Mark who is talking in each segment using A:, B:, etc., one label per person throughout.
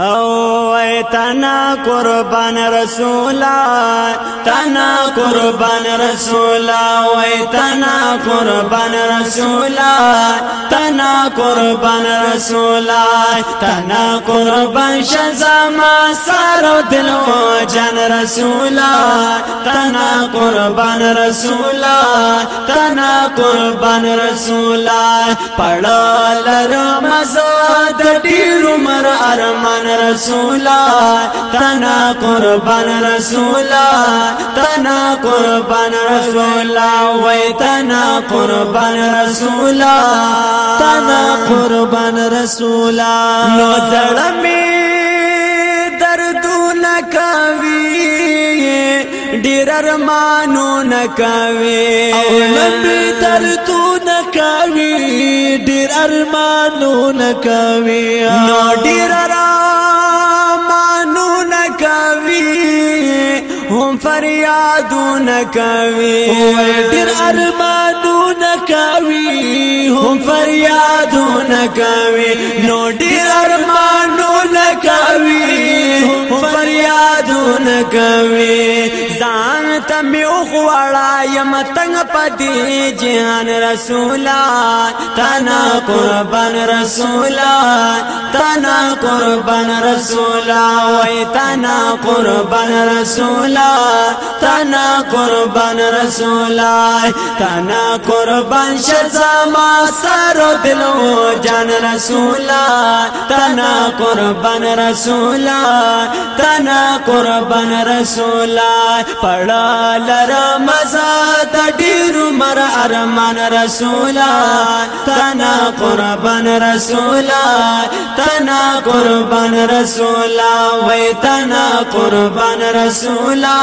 A: او تنا قربان رسولا تنا قربان رسولا وای تنا قربان رسولا تنا قربان رسولا تنا قربان شزما سر دل او جان رسولا تنا قربان رسولا تنا قربان رسولا پړل رمزاد ډیر عمر ارمان رسولا تنا قربان رسولا تنا قربان رسولا وای تنا قربان رسولا تنا قربان رسولا نو زړه می دردونه کوي ډیر ارمانو نکاوي او لمبي تر تو نکاوي ډیر ارمانو نکاوي نو ډیر ارمانو نکاوي هم فریادو نکاوي ډیر ارمانو نکاوي هم فریادو نکاوي نو ډیر ارمانو فریادونه کوي هم فریادونه کوي ځان ته مې وخواړه یم تنگ پدې جهان رسولا تنا قربان رسولا تنا قربان رسولا وای تنا قربان رسولا تنا قربان رسولا تنا قربان شزما سر دلو جان رسولا تنا قربان قربان رسولا تنا قربان رسولا پڑا لرا مزا د ډیرو مر ارمان رسولا تنا قربان رسولا تنا قربان رسولا وای تنا قربان رسولا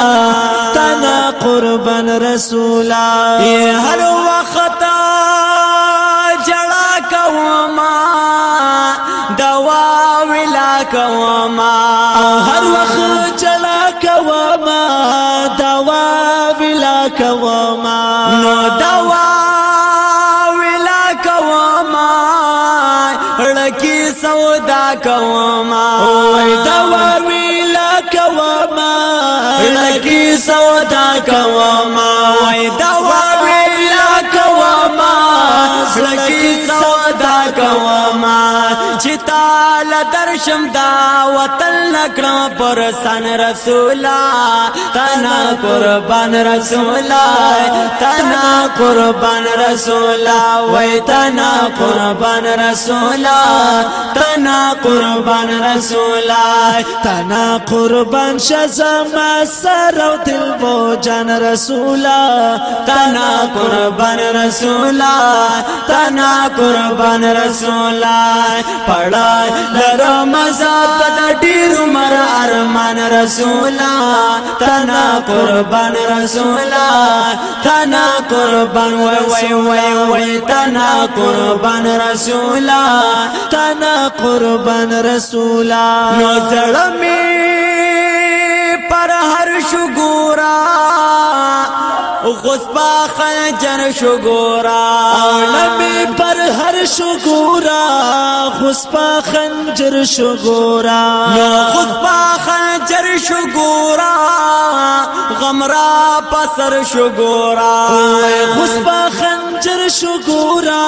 A: تنا قربان رسولا هر وخت جڑا کوما کوما هر وخت چلا کوما دوا ویلا کوما نو دوا ویلا کوما لکی سودا کوما وای دوا ویلا کوما لکی سودا کوما وای دوا زړه کې سودا کوما چې تعالی درشم دا وطن نکړم پر سن رسولا تنا قربان رسولا تنا قربان رسولا وای تنا قربان رسولا تنا قربان رسولا تنا قربان شزما سر او دل بو جان رسولا تنا قربان رسولا تنا قربان رسولا پڑا لرم زاد ډیر عمر ارمان رسولا تنا قربان رسولا تنا قربان وای وای وای وای تنا قربان رسولا تنا قربان رسولا نو زړه می پر هر شګورا غصبا خنجر شګورا اولمي پر هر شګورا غصبا خنجر شګورا نو غصبا خنجر شګورا غمرا پسر شګورا غصبا خنجر خنجر شو ګورا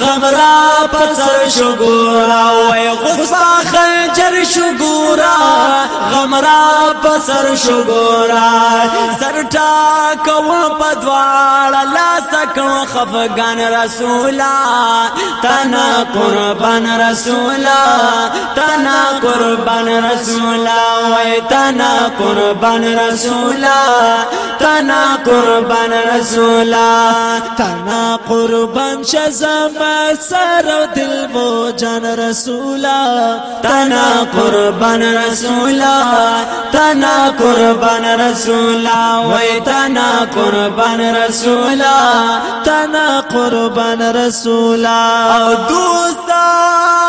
A: غمرا پسر شو ګورا وای غصه خنجر شو ګورا غمرا پسر شو ګورا زرټا کو په دوال لا سکو خفغان رسولا تنا قربان رسولا تنا قربان رسولا وای تنا قربان رسولا تنا قربان رسولا تنا قربان شزما سر دل مو جان رسولا تنا قربان رسولا تنا قربان رسولا وای تنا قربان رسولا تنا قربان رسولا او دوستا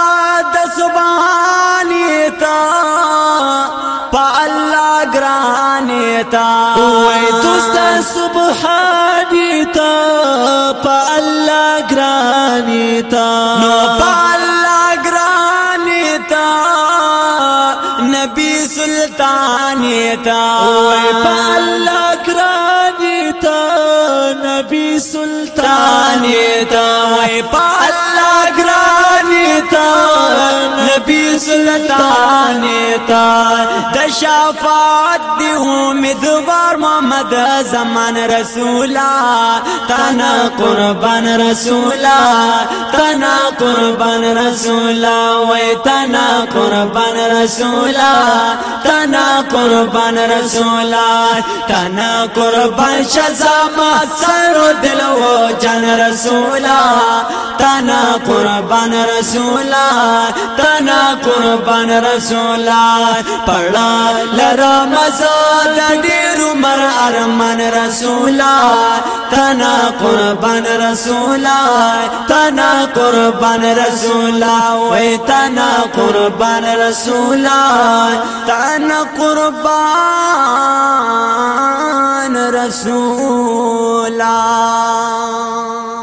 A: گرانیتا تا وی دوستا سبحانیتا پا اللہ گرانیتا نو پا اللہ گرانیتا نبی سلطانیتا تا وی پا اللہ گرانیتا نبی سلطانیتا تا وی پا اللہ گرانیتا نبی سلطان تا د شفاعت دی امیدوار محمد زمان رسولا تنا قربان رسولا تنا قربان رسولا و تنا قربان رسولا تنا قربان رسولا تنا قربان شزما سر دل و جان رسولا تنا قربان رسولا تنا نا قربان رسولا پڑا لرا مزاد مسود مر مرارم رسولا تنا قربان رسولا تنا قربان رسولا بن تنا قربان رسولا تنا قربان رسولا